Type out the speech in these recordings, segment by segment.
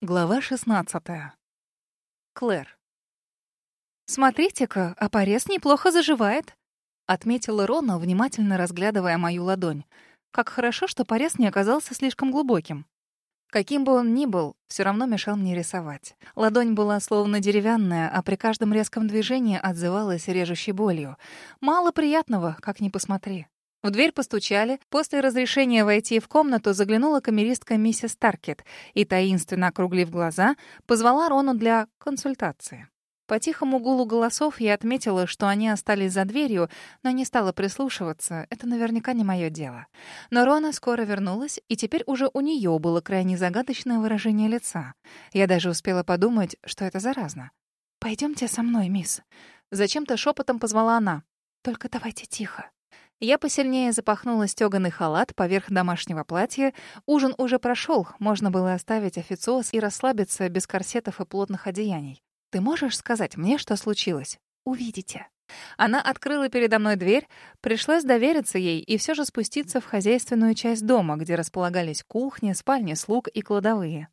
Глава 16. Клэр. «Смотрите-ка, а порез неплохо заживает», — отметила Рона, внимательно разглядывая мою ладонь. «Как хорошо, что порез не оказался слишком глубоким». Каким бы он ни был, все равно мешал мне рисовать. Ладонь была словно деревянная, а при каждом резком движении отзывалась режущей болью. Мало приятного, как ни посмотри. В дверь постучали. После разрешения войти в комнату заглянула камеристка миссис Таркет и, таинственно округлив глаза, позвала Рону для консультации. По тихому гулу голосов я отметила, что они остались за дверью, но не стала прислушиваться. Это наверняка не мое дело. Но Рона скоро вернулась, и теперь уже у нее было крайне загадочное выражение лица. Я даже успела подумать, что это заразно. «Пойдемте со мной, мисс». Зачем-то шепотом позвала она. «Только давайте тихо». Я посильнее запахнула стёганый халат поверх домашнего платья. Ужин уже прошел, можно было оставить официоз и расслабиться без корсетов и плотных одеяний. «Ты можешь сказать мне, что случилось?» «Увидите». Она открыла передо мной дверь, пришлось довериться ей и все же спуститься в хозяйственную часть дома, где располагались кухня, спальни слуг и кладовые.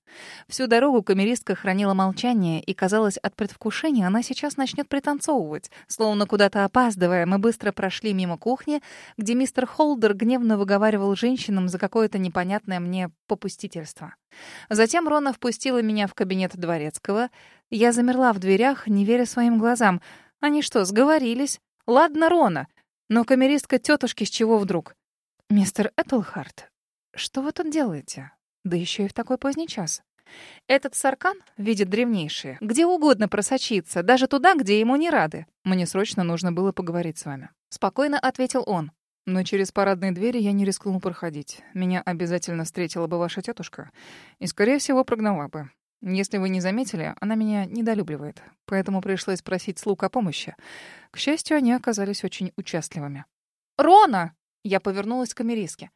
Всю дорогу камеристка хранила молчание, и, казалось, от предвкушения она сейчас начнет пританцовывать. Словно куда-то опаздывая, мы быстро прошли мимо кухни, где мистер Холдер гневно выговаривал женщинам за какое-то непонятное мне попустительство. Затем Рона впустила меня в кабинет дворецкого. Я замерла в дверях, не веря своим глазам — они что, сговорились? Ладно, Рона. Но камеристка тетушки с чего вдруг? Мистер Этлхарт, что вы тут делаете? Да еще и в такой поздний час. Этот саркан видит древнейшие. Где угодно просочиться, даже туда, где ему не рады. Мне срочно нужно было поговорить с вами. Спокойно ответил он. Но через парадные двери я не рискнул проходить. Меня обязательно встретила бы ваша тетушка и, скорее всего, прогнала бы. Если вы не заметили, она меня недолюбливает, поэтому пришлось просить слуг о помощи. К счастью, они оказались очень участливыми. «Рона!» — я повернулась к камеристке.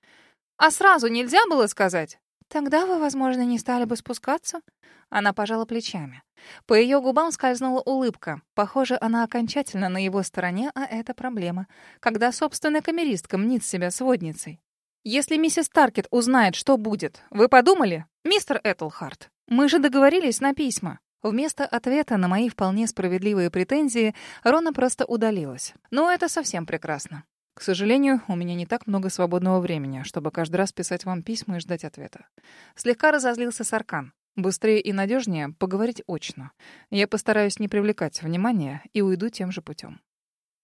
«А сразу нельзя было сказать?» «Тогда вы, возможно, не стали бы спускаться?» Она пожала плечами. По ее губам скользнула улыбка. Похоже, она окончательно на его стороне, а это проблема. Когда собственная камеристка мнит себя сводницей. «Если миссис Таркет узнает, что будет, вы подумали, мистер Этлхарт?» Мы же договорились на письма. Вместо ответа на мои вполне справедливые претензии Рона просто удалилась. Но это совсем прекрасно. К сожалению, у меня не так много свободного времени, чтобы каждый раз писать вам письма и ждать ответа. Слегка разозлился Саркан. Быстрее и надежнее поговорить очно. Я постараюсь не привлекать внимания и уйду тем же путем.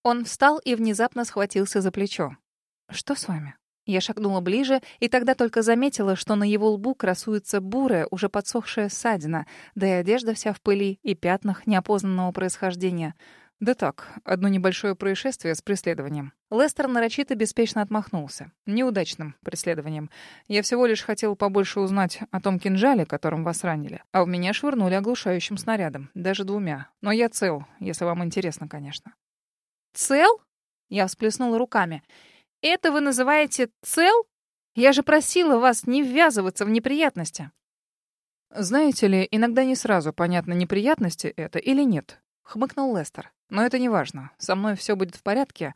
Он встал и внезапно схватился за плечо. «Что с вами?» Я шагнула ближе и тогда только заметила, что на его лбу красуется бурая, уже подсохшая ссадина, да и одежда вся в пыли и пятнах неопознанного происхождения. Да так, одно небольшое происшествие с преследованием. Лестер нарочито беспечно отмахнулся. Неудачным преследованием. Я всего лишь хотел побольше узнать о том кинжале, которым вас ранили. А в меня швырнули оглушающим снарядом, даже двумя. Но я цел, если вам интересно, конечно. «Цел?» Я всплеснула руками. Это вы называете цел? Я же просила вас не ввязываться в неприятности. Знаете ли, иногда не сразу понятно, неприятности это или нет, хмыкнул Лестер. Но это не важно. Со мной все будет в порядке.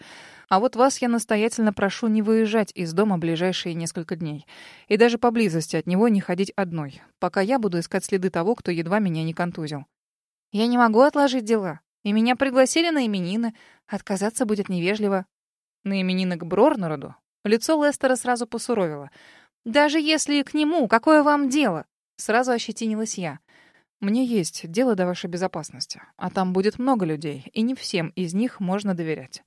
А вот вас я настоятельно прошу не выезжать из дома ближайшие несколько дней. И даже поблизости от него не ходить одной, пока я буду искать следы того, кто едва меня не контузил. Я не могу отложить дела. И меня пригласили на именины. Отказаться будет невежливо на именины к Брорнороду, лицо Лестера сразу посуровило. «Даже если к нему, какое вам дело?» Сразу ощетинилась я. «Мне есть дело до вашей безопасности, а там будет много людей, и не всем из них можно доверять».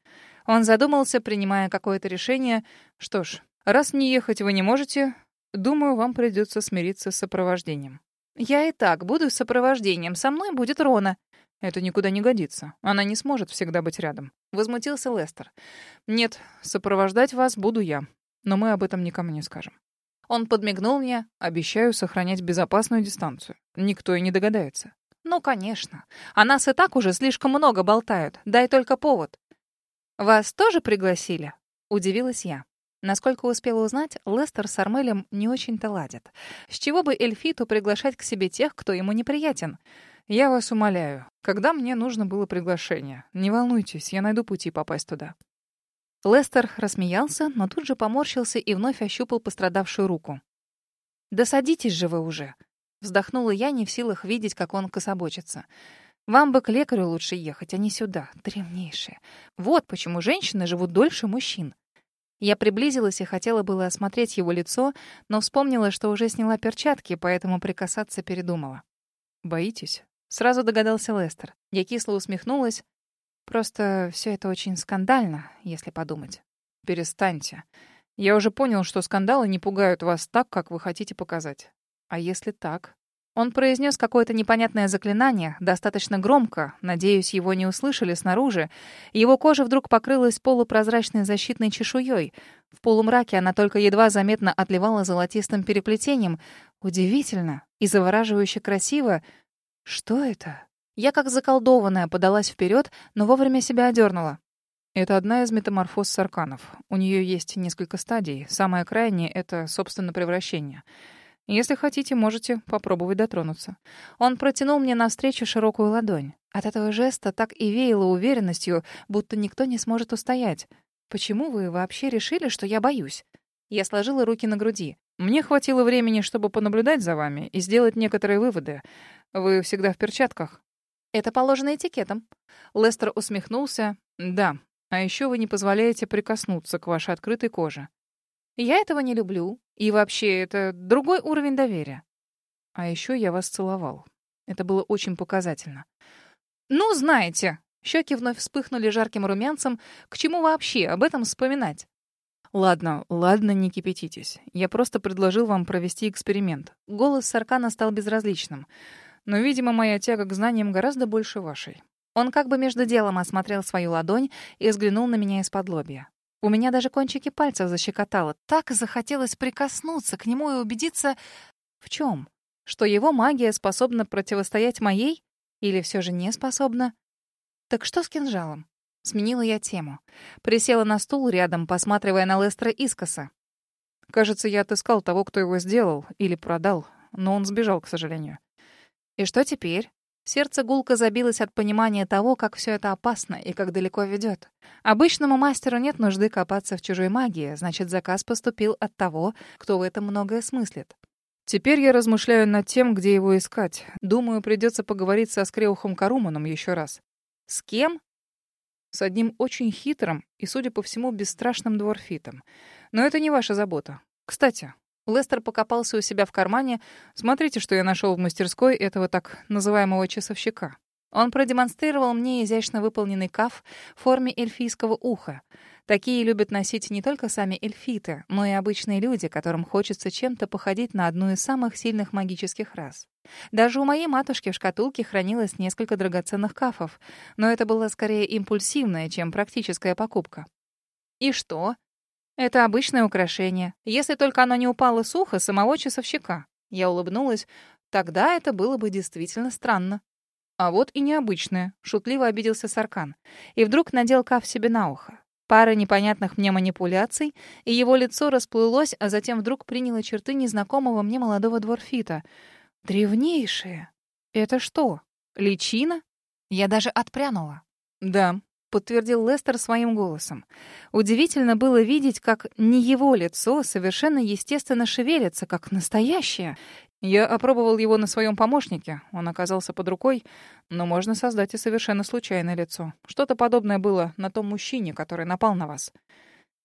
Он задумался, принимая какое-то решение. «Что ж, раз не ехать вы не можете, думаю, вам придется смириться с сопровождением». «Я и так буду с сопровождением. Со мной будет Рона». Это никуда не годится. Она не сможет всегда быть рядом. Возмутился Лестер. Нет, сопровождать вас буду я. Но мы об этом никому не скажем. Он подмигнул мне. Обещаю сохранять безопасную дистанцию. Никто и не догадается. Ну, конечно. О нас и так уже слишком много болтают. Дай только повод. Вас тоже пригласили? Удивилась я. Насколько успела узнать, Лестер с Армелем не очень-то ладят. С чего бы Эльфиту приглашать к себе тех, кто ему неприятен? Я вас умоляю, когда мне нужно было приглашение, не волнуйтесь, я найду пути попасть туда. Лестер рассмеялся, но тут же поморщился и вновь ощупал пострадавшую руку. «Да садитесь же вы уже!» Вздохнула я, не в силах видеть, как он кособочится. Вам бы к лекарю лучше ехать, а не сюда, древнейшие. Вот почему женщины живут дольше мужчин. Я приблизилась и хотела было осмотреть его лицо, но вспомнила, что уже сняла перчатки, поэтому прикасаться передумала. «Боитесь?» — сразу догадался Лестер. Я кисло усмехнулась. «Просто все это очень скандально, если подумать». «Перестаньте. Я уже понял, что скандалы не пугают вас так, как вы хотите показать. А если так? Он произнес какое-то непонятное заклинание, достаточно громко, надеюсь, его не услышали снаружи. Его кожа вдруг покрылась полупрозрачной защитной чешуей. В полумраке она только едва заметно отливала золотистым переплетением. Удивительно и завораживающе красиво. Что это? Я, как заколдованная, подалась вперед, но вовремя себя одернула. Это одна из метаморфоз сарканов. У нее есть несколько стадий. Самая крайняя — это, собственно, превращение. Если хотите, можете попробовать дотронуться. Он протянул мне навстречу широкую ладонь. От этого жеста так и веяло уверенностью, будто никто не сможет устоять. Почему вы вообще решили, что я боюсь? Я сложила руки на груди. Мне хватило времени, чтобы понаблюдать за вами и сделать некоторые выводы. Вы всегда в перчатках. Это положено этикетом. Лестер усмехнулся. Да, а еще вы не позволяете прикоснуться к вашей открытой коже. Я этого не люблю. И вообще, это другой уровень доверия. А еще я вас целовал. Это было очень показательно. Ну, знаете, щеки вновь вспыхнули жарким румянцем. К чему вообще об этом вспоминать? Ладно, ладно, не кипятитесь. Я просто предложил вам провести эксперимент. Голос Саркана стал безразличным. Но, видимо, моя тяга к знаниям гораздо больше вашей. Он как бы между делом осмотрел свою ладонь и взглянул на меня из-под лобья. У меня даже кончики пальцев защекотало. Так захотелось прикоснуться к нему и убедиться... В чем? Что его магия способна противостоять моей? Или все же не способна? Так что с кинжалом? Сменила я тему. Присела на стул рядом, посматривая на Лестера искоса. Кажется, я отыскал того, кто его сделал или продал, но он сбежал, к сожалению. И что теперь? Сердце гулко забилось от понимания того, как все это опасно и как далеко ведет. Обычному мастеру нет нужды копаться в чужой магии, значит, заказ поступил от того, кто в этом многое смыслит. Теперь я размышляю над тем, где его искать. Думаю, придется поговорить со Скреухом Каруманом еще раз. С кем? С одним очень хитрым и, судя по всему, бесстрашным дворфитом. Но это не ваша забота. Кстати, Лестер покопался у себя в кармане. «Смотрите, что я нашел в мастерской этого так называемого часовщика». Он продемонстрировал мне изящно выполненный каф в форме эльфийского уха. Такие любят носить не только сами эльфиты, но и обычные люди, которым хочется чем-то походить на одну из самых сильных магических рас. Даже у моей матушки в шкатулке хранилось несколько драгоценных кафов, но это была скорее импульсивная, чем практическая покупка. И что? Это обычное украшение. Если только оно не упало с уха самого часовщика. Я улыбнулась. Тогда это было бы действительно странно. А вот и необычное. Шутливо обиделся Саркан. И вдруг надел каф себе на ухо. Пара непонятных мне манипуляций, и его лицо расплылось, а затем вдруг приняло черты незнакомого мне молодого дворфита. Древнейшие. Это что, личина? Я даже отпрянула. Да, подтвердил Лестер своим голосом. Удивительно было видеть, как не его лицо совершенно естественно шевелится, как настоящее. Я опробовал его на своем помощнике. Он оказался под рукой, но можно создать и совершенно случайное лицо. Что-то подобное было на том мужчине, который напал на вас.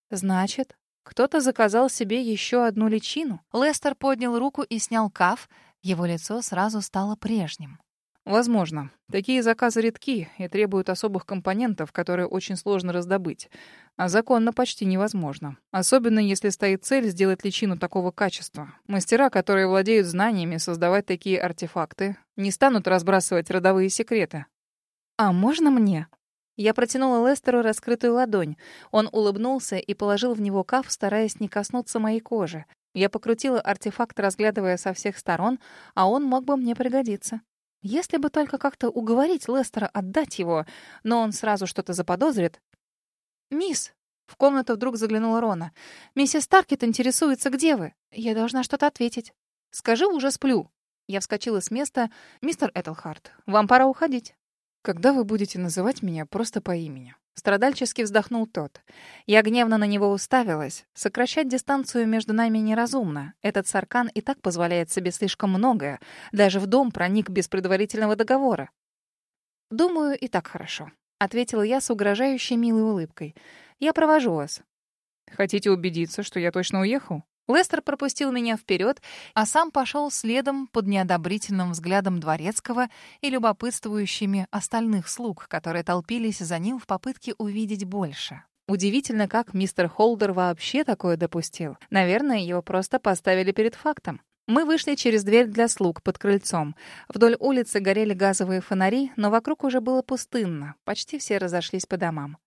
Значит, кто-то заказал себе еще одну личину. Лестер поднял руку и снял каф. Его лицо сразу стало прежним. Возможно. Такие заказы редки и требуют особых компонентов, которые очень сложно раздобыть. А законно почти невозможно. Особенно если стоит цель сделать личину такого качества. Мастера, которые владеют знаниями создавать такие артефакты, не станут разбрасывать родовые секреты. «А можно мне?» Я протянула Лестеру раскрытую ладонь. Он улыбнулся и положил в него каф, стараясь не коснуться моей кожи. Я покрутила артефакт, разглядывая со всех сторон, а он мог бы мне пригодиться. Если бы только как-то уговорить Лестера отдать его, но он сразу что-то заподозрит. «Мисс!» — в комнату вдруг заглянула Рона. «Миссис Таркет интересуется, где вы? Я должна что-то ответить». «Скажи, уже сплю». Я вскочила с места. «Мистер Этельхарт, вам пора уходить». «Когда вы будете называть меня просто по имени?» Страдальчески вздохнул тот. Я гневно на него уставилась. Сокращать дистанцию между нами неразумно. Этот Саркан и так позволяет себе слишком многое. Даже в дом проник без предварительного договора. «Думаю, и так хорошо», — ответила я с угрожающей милой улыбкой. «Я провожу вас». «Хотите убедиться, что я точно уехал?» Лестер пропустил меня вперед, а сам пошел следом под неодобрительным взглядом дворецкого и любопытствующими остальных слуг, которые толпились за ним в попытке увидеть больше. Удивительно, как мистер Холдер вообще такое допустил. Наверное, его просто поставили перед фактом. Мы вышли через дверь для слуг под крыльцом. Вдоль улицы горели газовые фонари, но вокруг уже было пустынно. Почти все разошлись по домам.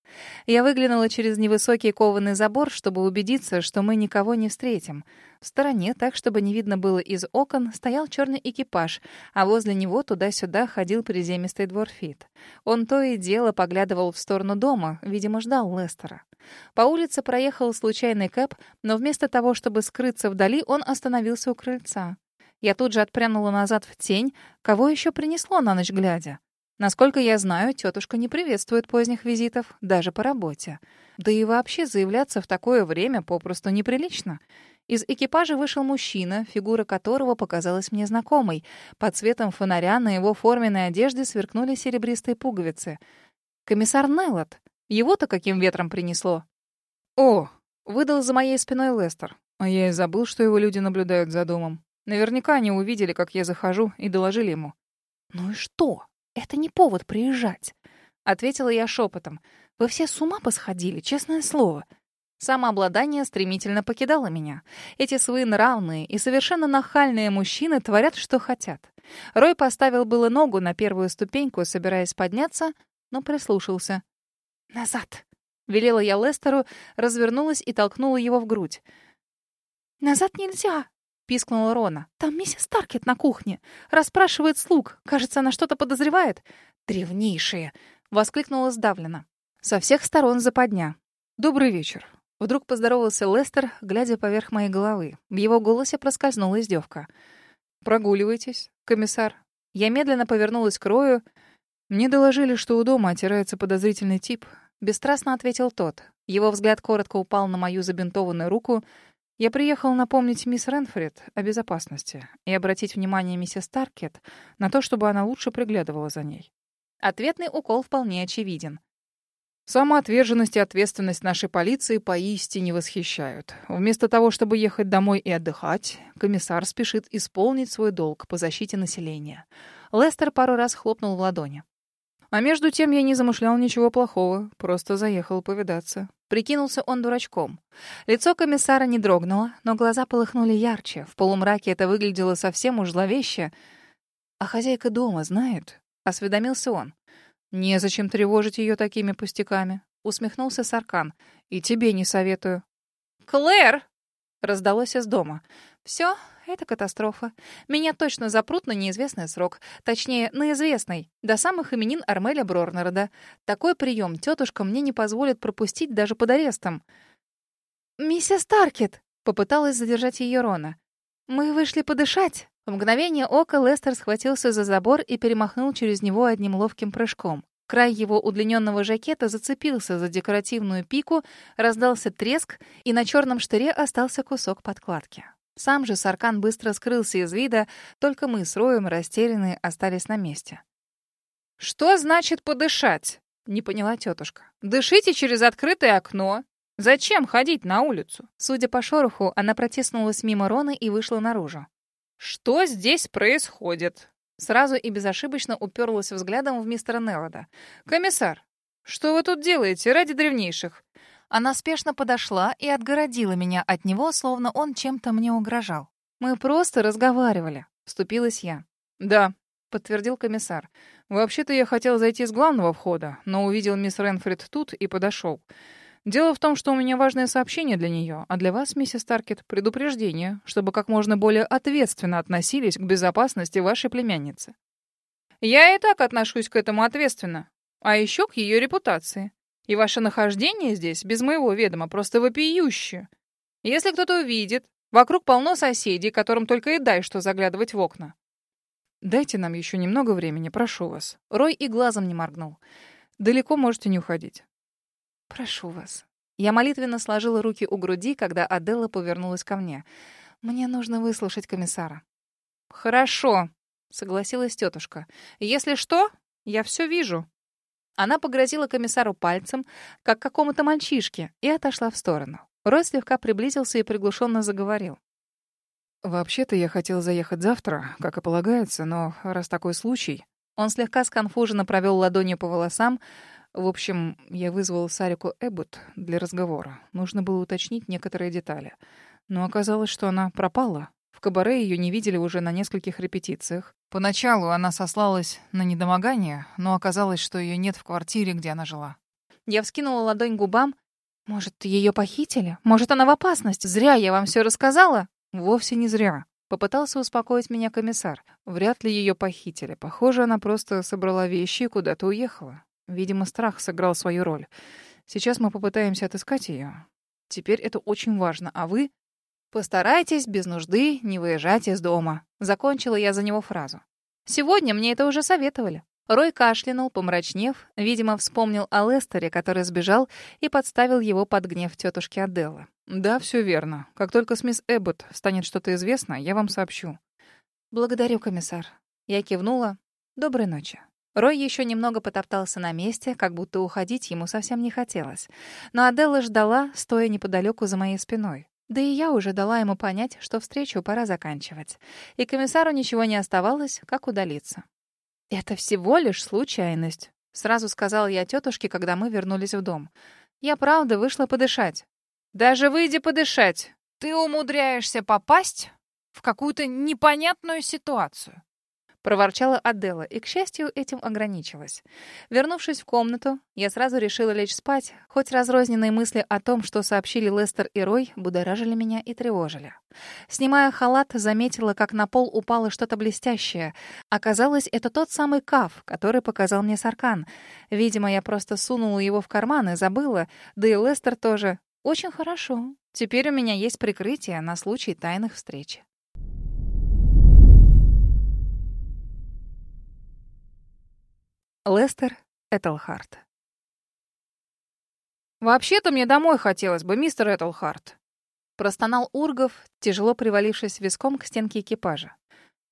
Я выглянула через невысокий кованый забор, чтобы убедиться, что мы никого не встретим. В стороне, так чтобы не видно было из окон, стоял черный экипаж, а возле него туда-сюда ходил приземистый дворфит. Он то и дело поглядывал в сторону дома, видимо, ждал Лестера. По улице проехал случайный кэп, но вместо того, чтобы скрыться вдали, он остановился у крыльца. Я тут же отпрянула назад в тень. Кого еще принесло на ночь глядя? Насколько я знаю, тетушка не приветствует поздних визитов, даже по работе. Да и вообще заявляться в такое время попросту неприлично. Из экипажа вышел мужчина, фигура которого показалась мне знакомой. Под светом фонаря на его форменной одежде сверкнули серебристые пуговицы. Комиссар Неллот. Его-то каким ветром принесло? «О!» — выдал за моей спиной Лестер. А я и забыл, что его люди наблюдают за домом. Наверняка они увидели, как я захожу, и доложили ему. «Ну и что? Это не повод приезжать», — ответила я шепотом. «Вы все с ума посходили, честное слово». Самообладание стремительно покидало меня. Эти своенравные и совершенно нахальные мужчины творят, что хотят. Рой поставил было ногу на первую ступеньку, собираясь подняться, но прислушался. «Назад!» — велела я Лестеру, развернулась и толкнула его в грудь. «Назад нельзя!» — пискнула Рона. «Там миссис Таркет на кухне. Расспрашивает слуг. Кажется, она что-то подозревает». «Древнейшие!» — воскликнула сдавленно. Со всех сторон западня. «Добрый вечер!» Вдруг поздоровался Лестер, глядя поверх моей головы. В его голосе проскользнула издевка. «Прогуливайтесь, комиссар». Я медленно повернулась к Рою. Мне доложили, что у дома отирается подозрительный тип. Бесстрастно ответил тот. Его взгляд коротко упал на мою забинтованную руку. Я приехал напомнить мисс Ренфрид о безопасности и обратить внимание миссис Таркет на то, чтобы она лучше приглядывала за ней. Ответный укол вполне очевиден. Самоотверженность и ответственность нашей полиции поистине восхищают. Вместо того, чтобы ехать домой и отдыхать, комиссар спешит исполнить свой долг по защите населения. Лестер пару раз хлопнул в ладони. А между тем я не замышлял ничего плохого, просто заехал повидаться. Прикинулся он дурачком. Лицо комиссара не дрогнуло, но глаза полыхнули ярче. В полумраке это выглядело совсем уж зловеще. «А хозяйка дома знает?» — осведомился он. «Незачем тревожить ее такими пустяками», — усмехнулся Саркан. «И тебе не советую». «Клэр!» — раздалось из дома. «Все, это катастрофа. Меня точно запрут на неизвестный срок. Точнее, на известный. До самых именин Армеля Брорнерода. Такой прием тетушка мне не позволит пропустить даже под арестом. «Миссис Таркет!» — попыталась задержать ее Рона. «Мы вышли подышать». В мгновение ока Лестер схватился за забор и перемахнул через него одним ловким прыжком. Край его удлиненного жакета зацепился за декоративную пику, раздался треск, и на черном штыре остался кусок подкладки. Сам же Саркан быстро скрылся из вида, только мы с Роем, растерянные, остались на месте. «Что значит подышать?» — не поняла тетушка. «Дышите через открытое окно. Зачем ходить на улицу?» Судя по шороху, она протиснулась мимо Роны и вышла наружу. «Что здесь происходит?» Сразу и безошибочно уперлась взглядом в мистера Неллода. «Комиссар, что вы тут делаете ради древнейших?» Она спешно подошла и отгородила меня от него, словно он чем-то мне угрожал. «Мы просто разговаривали», — вступилась я. «Да», — подтвердил комиссар. «Вообще-то я хотел зайти с главного входа, но увидел мисс Ренфрид тут и подошел. Дело в том, что у меня важное сообщение для нее, а для вас, миссис Таркет, предупреждение, чтобы как можно более ответственно относились к безопасности вашей племянницы». «Я и так отношусь к этому ответственно, а еще к ее репутации. И ваше нахождение здесь, без моего ведома, просто вопиюще. Если кто-то увидит, вокруг полно соседей, которым только и дай что заглядывать в окна. Дайте нам еще немного времени, прошу вас. Рой и глазом не моргнул. Далеко можете не уходить. Прошу вас». Я молитвенно сложила руки у груди, когда Аделла повернулась ко мне. «Мне нужно выслушать комиссара». «Хорошо», — согласилась тетушка. «Если что, я все вижу». Она погрозила комиссару пальцем, как какому-то мальчишке, и отошла в сторону. Рой слегка приблизился и приглушенно заговорил. «Вообще-то я хотел заехать завтра, как и полагается, но раз такой случай...» Он слегка сконфуженно провел ладонью по волосам. В общем, я вызвал Сарику Эббот для разговора. Нужно было уточнить некоторые детали. Но оказалось, что она пропала. В кабаре ее не видели уже на нескольких репетициях. Поначалу она сослалась на недомогание, но оказалось, что ее нет в квартире, где она жила. Я вскинула ладонь к губам. Может, ее похитили? Может, она в опасности? Зря я вам все рассказала? Вовсе не зря. Попытался успокоить меня комиссар. Вряд ли ее похитили. Похоже, она просто собрала вещи и куда-то уехала. Видимо, страх сыграл свою роль. Сейчас мы попытаемся отыскать ее. Теперь это очень важно. А вы постарайтесь без нужды не выезжать из дома. Закончила я за него фразу. Сегодня мне это уже советовали. Рой кашлянул, помрачнев, видимо, вспомнил о Лестере, который сбежал и подставил его под гнев тетушки Аделлы. «Да, все верно. Как только с мисс Эббот станет что-то известно, я вам сообщу». «Благодарю, комиссар». Я кивнула. «Доброй ночи». Рой еще немного потоптался на месте, как будто уходить ему совсем не хотелось. Но Аделла ждала, стоя неподалеку за моей спиной. Да и я уже дала ему понять, что встречу пора заканчивать. И комиссару ничего не оставалось, как удалиться. «Это всего лишь случайность», — сразу сказал я тетушке, когда мы вернулись в дом. «Я правда вышла подышать». «Даже выйди подышать, ты умудряешься попасть в какую-то непонятную ситуацию. — проворчала Аделла, и, к счастью, этим ограничилась. Вернувшись в комнату, я сразу решила лечь спать, хоть разрозненные мысли о том, что сообщили Лестер и Рой, будоражили меня и тревожили. Снимая халат, заметила, как на пол упало что-то блестящее. Оказалось, это тот самый каф, который показал мне Саркан. Видимо, я просто сунула его в карман и забыла, да и Лестер тоже. Очень хорошо. Теперь у меня есть прикрытие на случай тайных встреч. Лестер Этельхарт. «Вообще-то мне домой хотелось бы, мистер Этельхарт», — простонал Ургов, тяжело привалившись виском к стенке экипажа.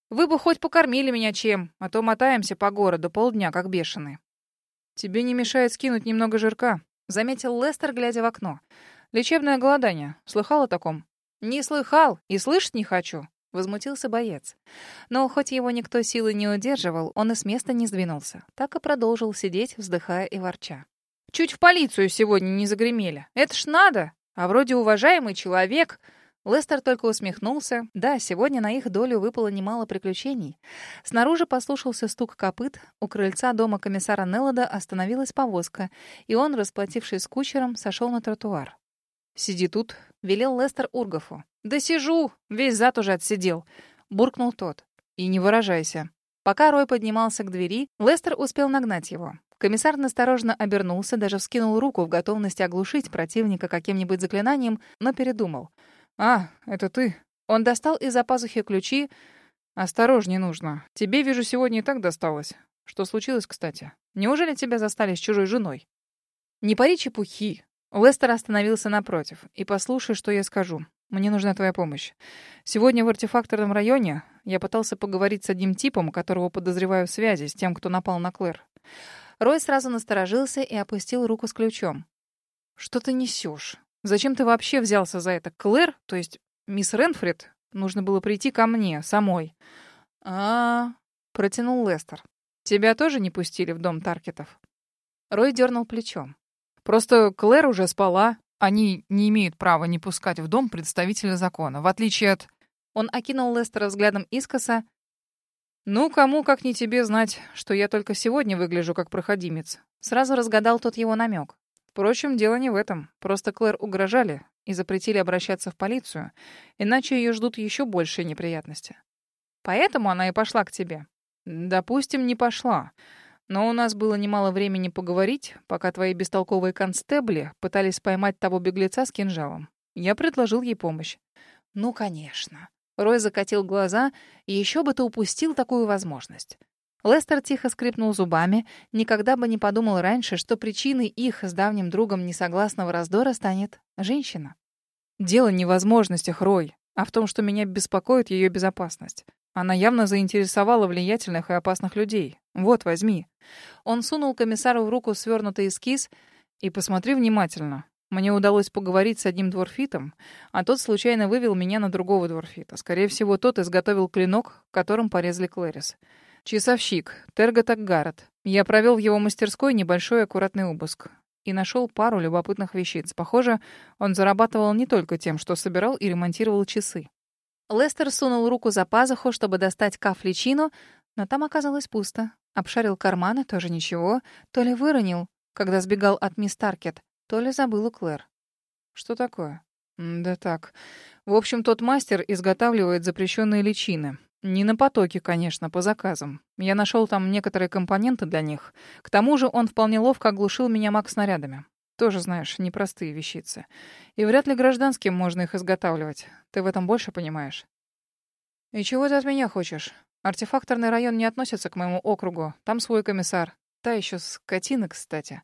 «Вы бы хоть покормили меня чем, а то мотаемся по городу полдня, как бешеные». «Тебе не мешает скинуть немного жирка», — заметил Лестер, глядя в окно. «Лечебное голодание. Слыхал о таком?» «Не слыхал и слышать не хочу», — возмутился боец. Но хоть его никто силы не удерживал, он и с места не сдвинулся. Так и продолжил сидеть, вздыхая и ворча. «Чуть в полицию сегодня не загремели. Это ж надо! А вроде уважаемый человек...» Лестер только усмехнулся. Да, сегодня на их долю выпало немало приключений. Снаружи послушался стук копыт. У крыльца дома комиссара Неллода остановилась повозка, и он, расплатившись с кучером, сошел на тротуар. «Сиди тут», — велел Лестер Ургофу. «Да сижу, весь зад уже отсидел», — буркнул тот. «И не выражайся». Пока Рой поднимался к двери, Лестер успел нагнать его. Комиссар насторожно обернулся, даже вскинул руку в готовности оглушить противника каким-нибудь заклинанием, но передумал. «А, это ты?» Он достал из-за пазухи ключи. «Осторожней нужно. Тебе, вижу, сегодня и так досталось. Что случилось, кстати? Неужели тебя застали с чужой женой?» «Не пари чепухи. Лестер остановился напротив. «И послушай, что я скажу. Мне нужна твоя помощь. Сегодня в артефакторном районе я пытался поговорить с одним типом, которого подозреваю в связи с тем, кто напал на Клэр». Рой сразу насторожился и опустил руку с ключом. «Что ты несешь? Зачем ты вообще взялся за это? Клэр, то есть мисс Ренфрид, нужно было прийти ко мне, самой». «А-а-а», протянул Лестер. «Тебя тоже не пустили в дом Таркетов?» Рой дернул плечом. Просто Клэр уже спала. Они не имеют права не пускать в дом представителя закона, в отличие от... Он окинул Лестера взглядом искоса. «Ну, кому, как не тебе, знать, что я только сегодня выгляжу как проходимец». Сразу разгадал тот его намек. Впрочем, дело не в этом. Просто Клэр угрожали и запретили обращаться в полицию, иначе ее ждут еще большие неприятности. Поэтому она и пошла к тебе. Допустим, не пошла. Но у нас было немало времени поговорить, пока твои бестолковые констебли пытались поймать того беглеца с кинжалом. Я предложил ей помощь. Ну, конечно. Рой закатил глаза, и еще бы ты упустил такую возможность. Лестер тихо скрипнул зубами, никогда бы не подумал раньше, что причиной их с давним другом несогласного раздора станет женщина. Дело не в возможностях Рой, а в том, что меня беспокоит ее безопасность. Она явно заинтересовала влиятельных и опасных людей. Вот, возьми. Он сунул комиссару в руку свернутый эскиз и посмотри внимательно. Мне удалось поговорить с одним дворфитом, а тот случайно вывел меня на другого дворфита. Скорее всего, тот изготовил клинок, которым порезали Клэрис. Часовщик, Терго Такгарот. Я провел в его мастерской небольшой аккуратный обыск и нашел пару любопытных вещиц. Похоже, он зарабатывал не только тем, что собирал и ремонтировал часы. Лестер сунул руку за пазуху, чтобы достать каф-личину, но там оказалось пусто. Обшарил карманы, тоже ничего. То ли выронил, когда сбегал от мисс Таркет, то ли забыл у Клэр. Что такое? Да так. В общем, тот мастер изготавливает запрещенные личины. Не на потоке, конечно, по заказам. Я нашел там некоторые компоненты для них. К тому же он вполне ловко оглушил меня маг-снарядами. Тоже, знаешь, непростые вещицы. И вряд ли гражданским можно их изготавливать. Ты в этом больше понимаешь? И чего ты от меня хочешь? Артефакторный район не относится к моему округу. Там свой комиссар. Та еще скотина, кстати.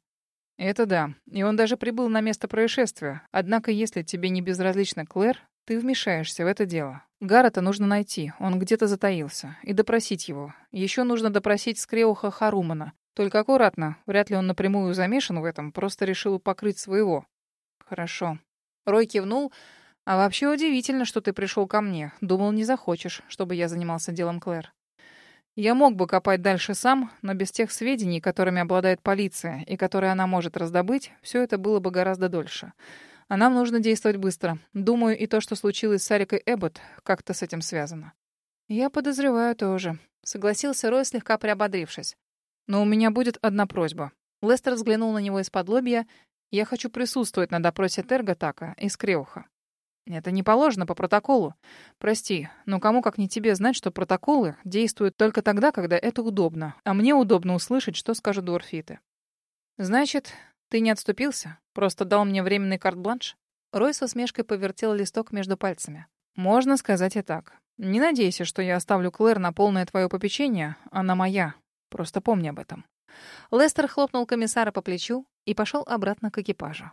Это да. И он даже прибыл на место происшествия. Однако, если тебе не безразлична Клэр, ты вмешаешься в это дело. Гаррета нужно найти. Он где-то затаился. И допросить его. Еще нужно допросить Скреуха Харумана. Только аккуратно. Вряд ли он напрямую замешан в этом. Просто решил покрыть своего. Хорошо. Рой кивнул. А вообще удивительно, что ты пришел ко мне. Думал, не захочешь, чтобы я занимался делом Клэр. Я мог бы копать дальше сам, но без тех сведений, которыми обладает полиция и которые она может раздобыть, все это было бы гораздо дольше. А нам нужно действовать быстро. Думаю, и то, что случилось с Арикой Эббот, как-то с этим связано. Я подозреваю тоже. Согласился Рой, слегка приободрившись. Но у меня будет одна просьба. Лестер взглянул на него из-под лобья. Я хочу присутствовать на допросе Терготака из Креуха. Это не положено по протоколу. Прости, но кому как не тебе знать, что протоколы действуют только тогда, когда это удобно. А мне удобно услышать, что скажут дворфиты. Значит, ты не отступился? Просто дал мне временный карт-бланш? Рой с усмешкой повертел листок между пальцами. Можно сказать и так. Не надейся, что я оставлю Клэр на полное твое попечение. Она моя. Просто помни об этом. Лестер хлопнул комиссара по плечу и пошел обратно к экипажу.